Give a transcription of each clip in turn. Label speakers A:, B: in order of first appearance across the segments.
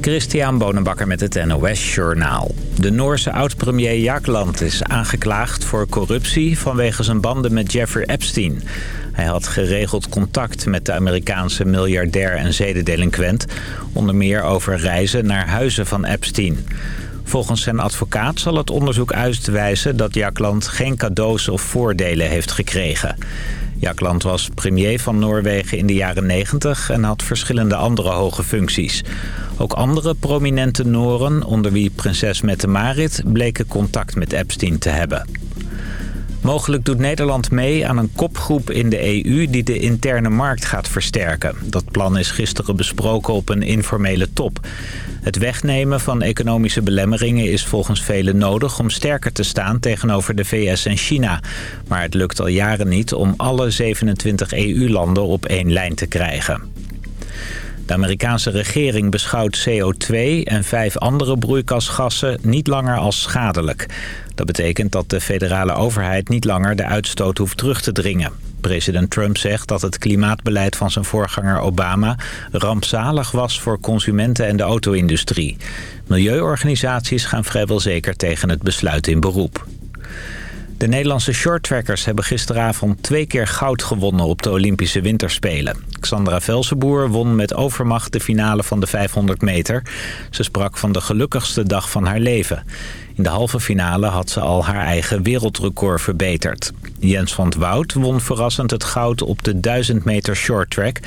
A: Christian Bonenbakker met het NOS Journaal. De Noorse oud-premier Jagland is aangeklaagd voor corruptie vanwege zijn banden met Jeffrey Epstein. Hij had geregeld contact met de Amerikaanse miljardair en zedendelinquent... onder meer over reizen naar huizen van Epstein. Volgens zijn advocaat zal het onderzoek uitwijzen dat Jagland geen cadeaus of voordelen heeft gekregen. Jakland was premier van Noorwegen in de jaren 90 en had verschillende andere hoge functies. Ook andere prominente Noren, onder wie prinses Mette-Marit, bleken contact met Epstein te hebben. Mogelijk doet Nederland mee aan een kopgroep in de EU die de interne markt gaat versterken. Dat plan is gisteren besproken op een informele top. Het wegnemen van economische belemmeringen is volgens velen nodig om sterker te staan tegenover de VS en China. Maar het lukt al jaren niet om alle 27 EU-landen op één lijn te krijgen. De Amerikaanse regering beschouwt CO2 en vijf andere broeikasgassen niet langer als schadelijk. Dat betekent dat de federale overheid niet langer de uitstoot hoeft terug te dringen. President Trump zegt dat het klimaatbeleid van zijn voorganger Obama rampzalig was voor consumenten en de auto-industrie. Milieuorganisaties gaan vrijwel zeker tegen het besluit in beroep. De Nederlandse shorttrackers hebben gisteravond twee keer goud gewonnen op de Olympische Winterspelen. Xandra Velsenboer won met overmacht de finale van de 500 meter. Ze sprak van de gelukkigste dag van haar leven. In de halve finale had ze al haar eigen wereldrecord verbeterd. Jens van het Woud won verrassend het goud op de 1000 meter shorttrack...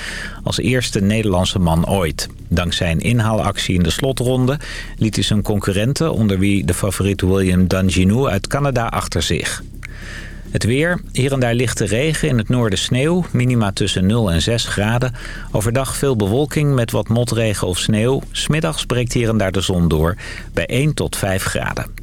A: als eerste Nederlandse man ooit. Dankzij een inhaalactie in de slotronde liet hij zijn concurrenten... onder wie de favoriet William Danginou uit Canada achter zich. Het weer, hier en daar lichte regen, in het noorden sneeuw, minima tussen 0 en 6 graden. Overdag veel bewolking met wat motregen of sneeuw. Smiddags breekt hier en daar de zon door, bij 1 tot 5 graden.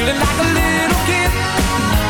B: feeling like a little kid.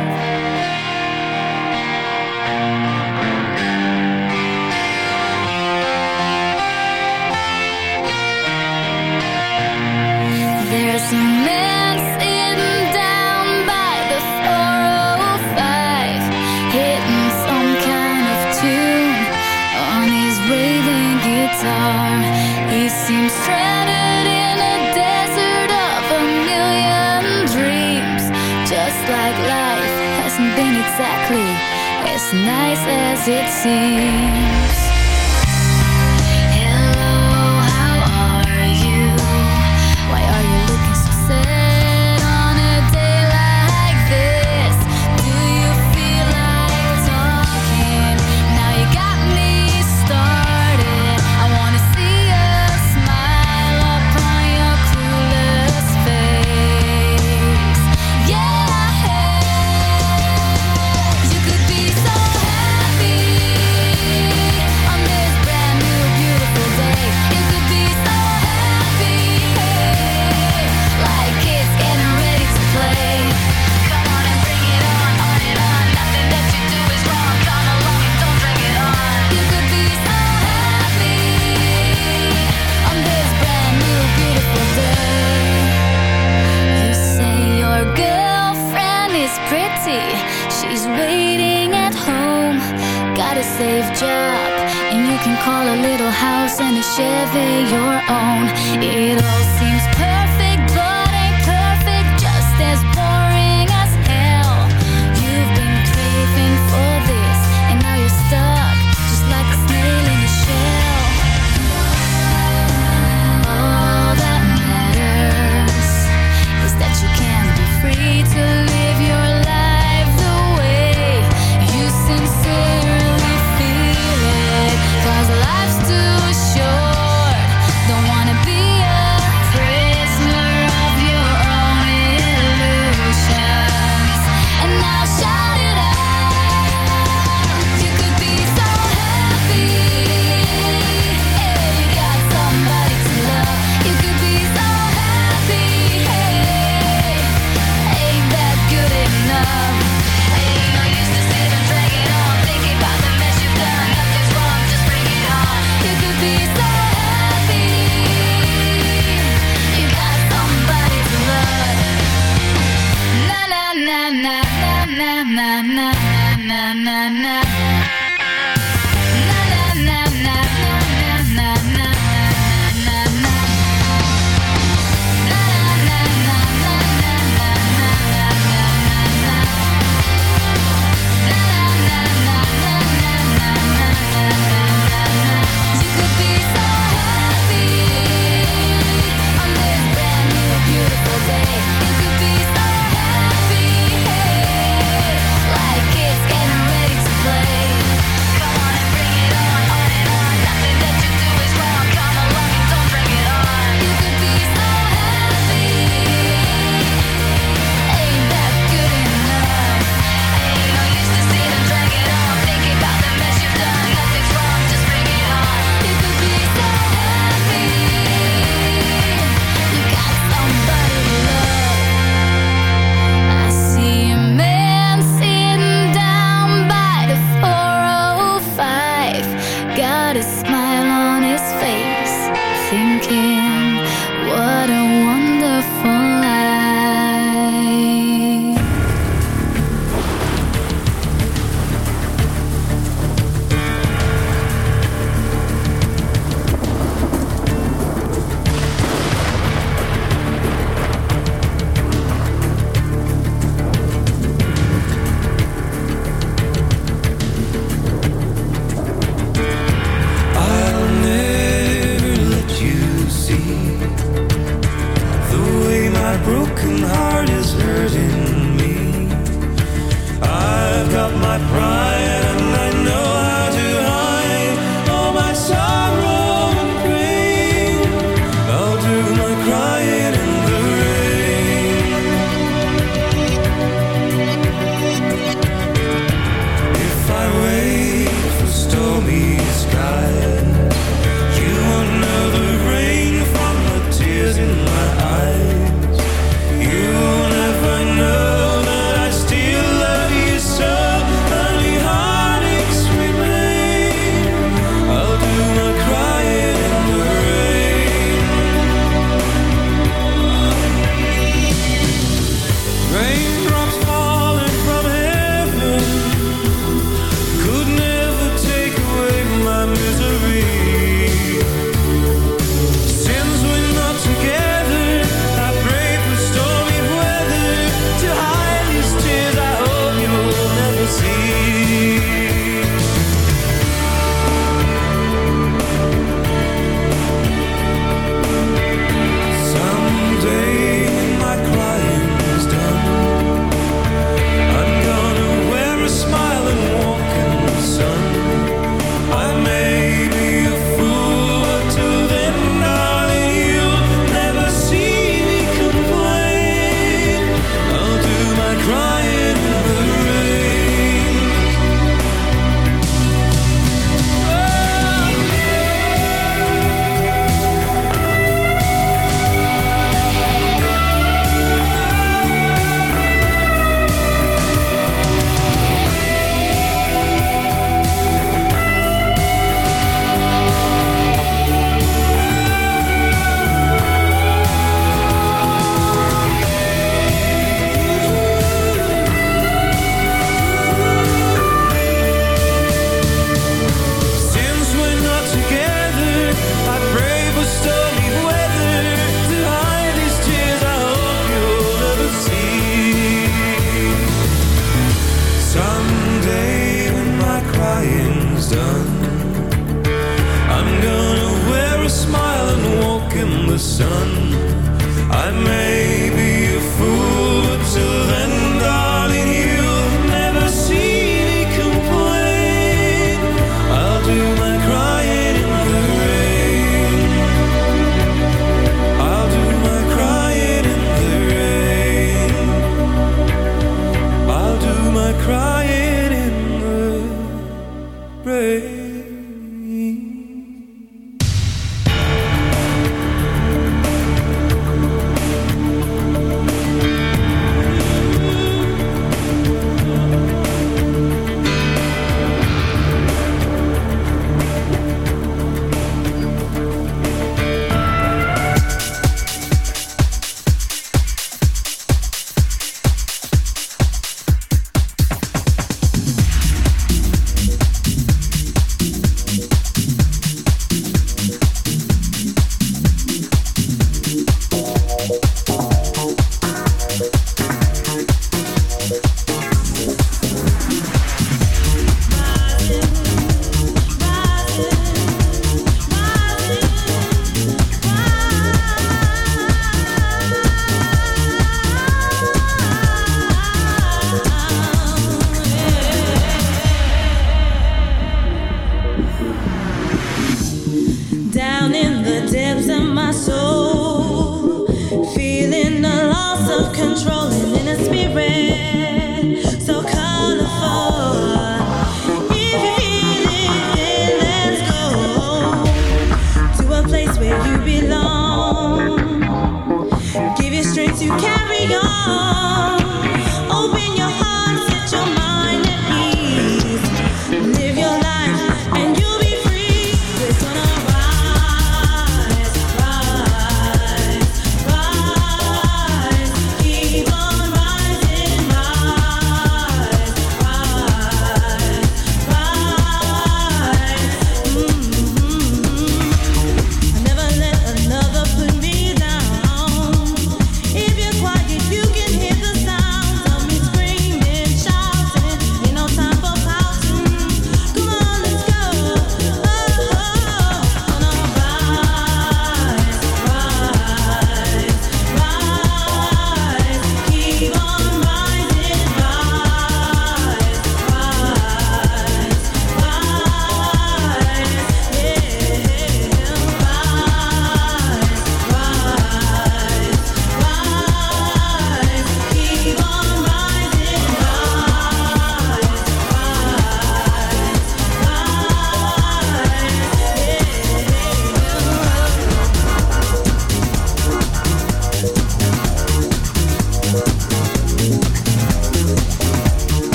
C: as it seems. job and you can call a little house and a Chevy your own. It all seems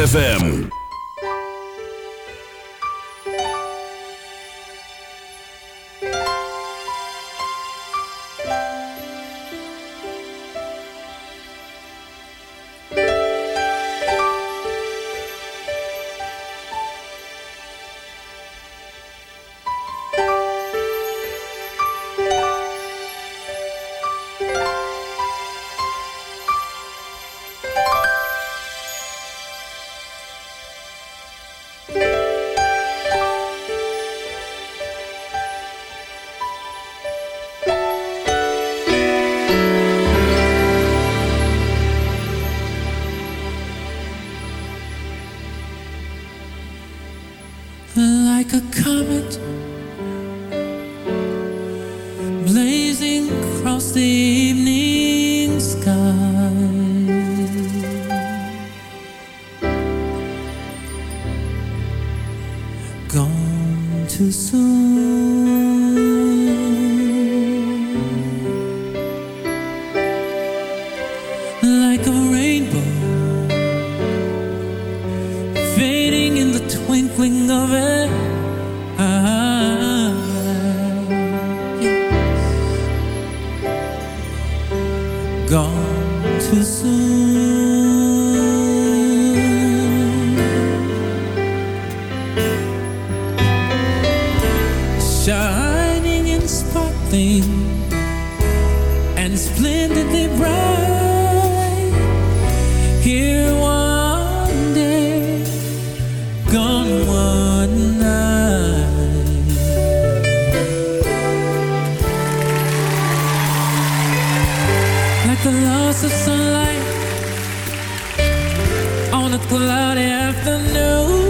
D: ZFM.
E: Jesus. Loss of sunlight on a cloudy afternoon.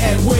F: and
G: win.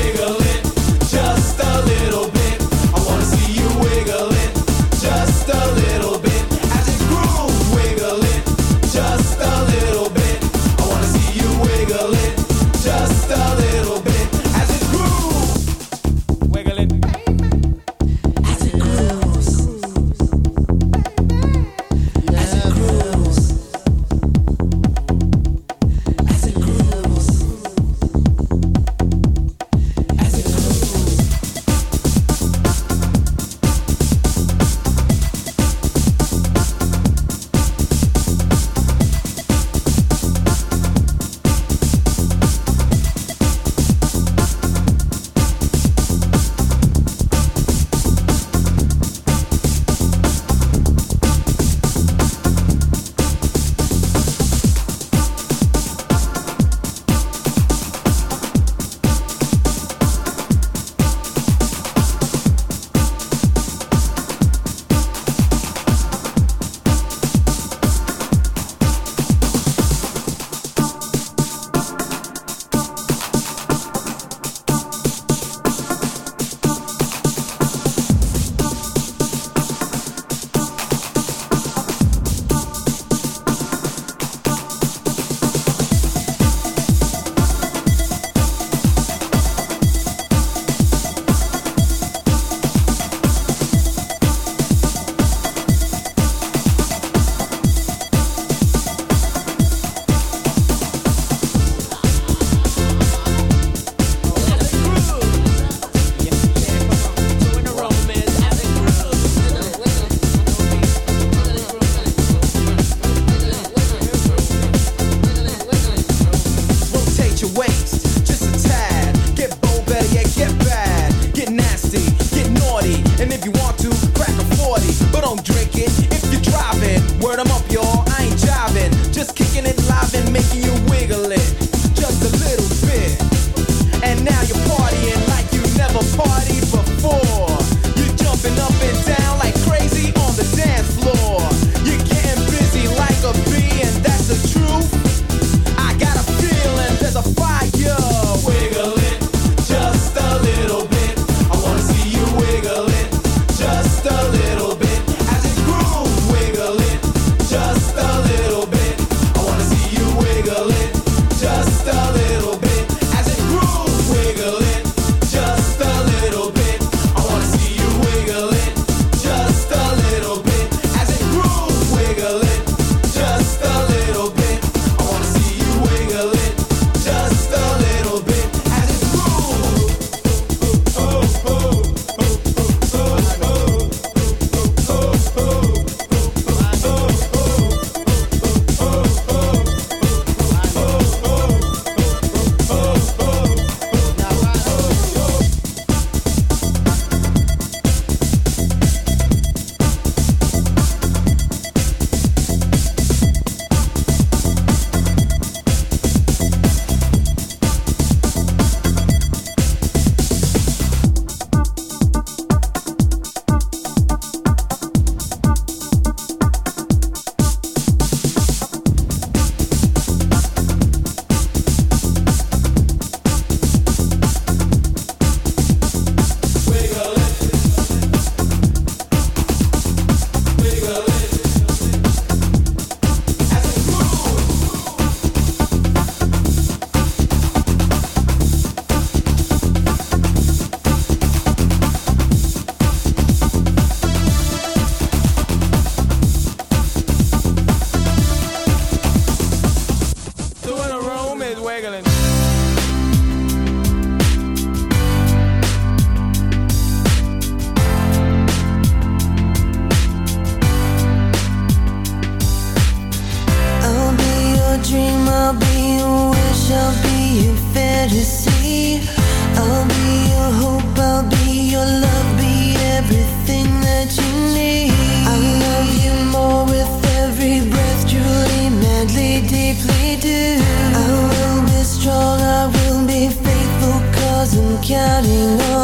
G: Counting on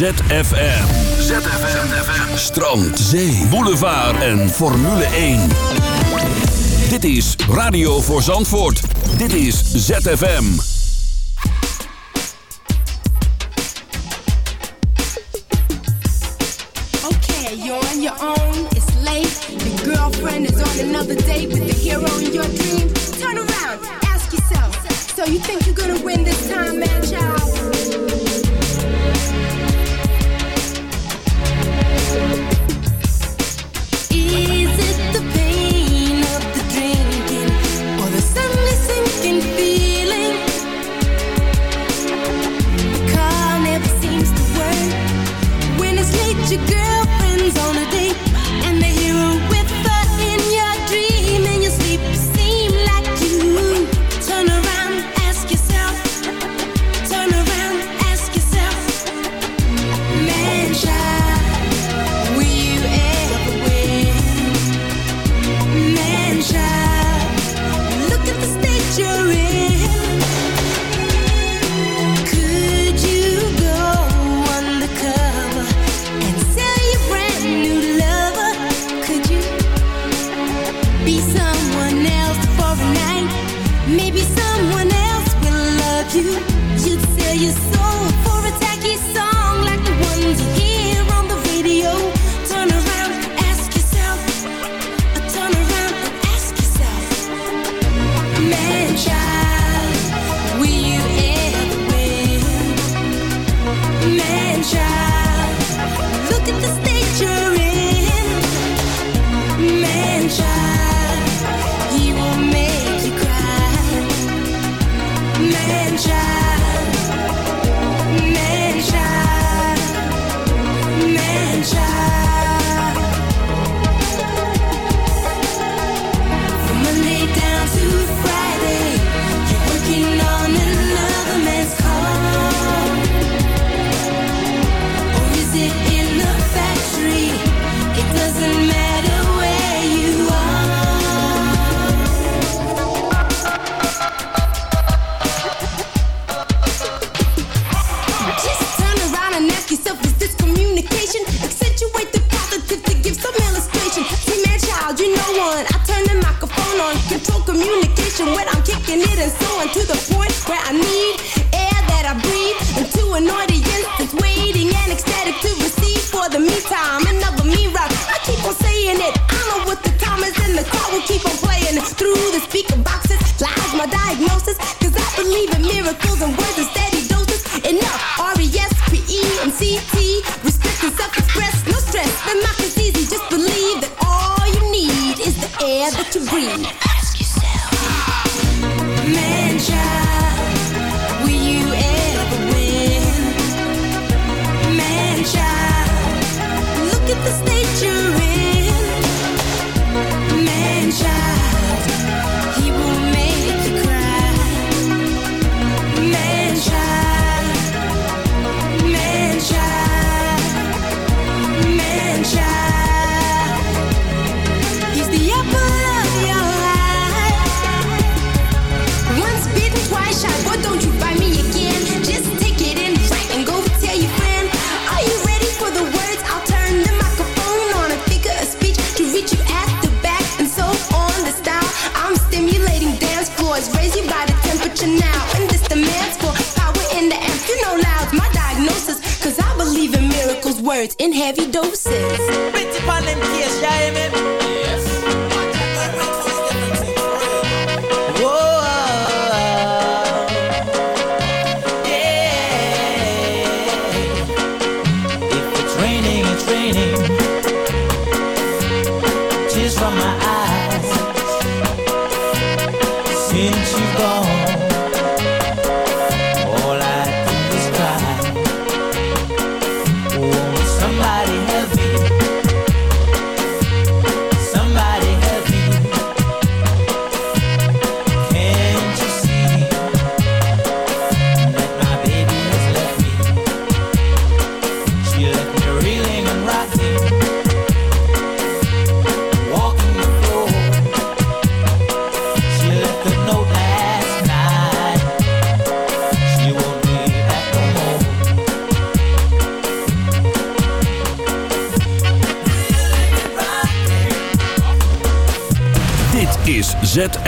D: ZFM. ZFM. Strand, zee, boulevard en Formule 1. Dit is Radio voor Zandvoort. Dit is ZFM.
H: Okay, you're on your own. It's late. The girlfriend is on another date with the hero in your dream. Turn around, ask yourself. So you think you're gonna win this time, man, child?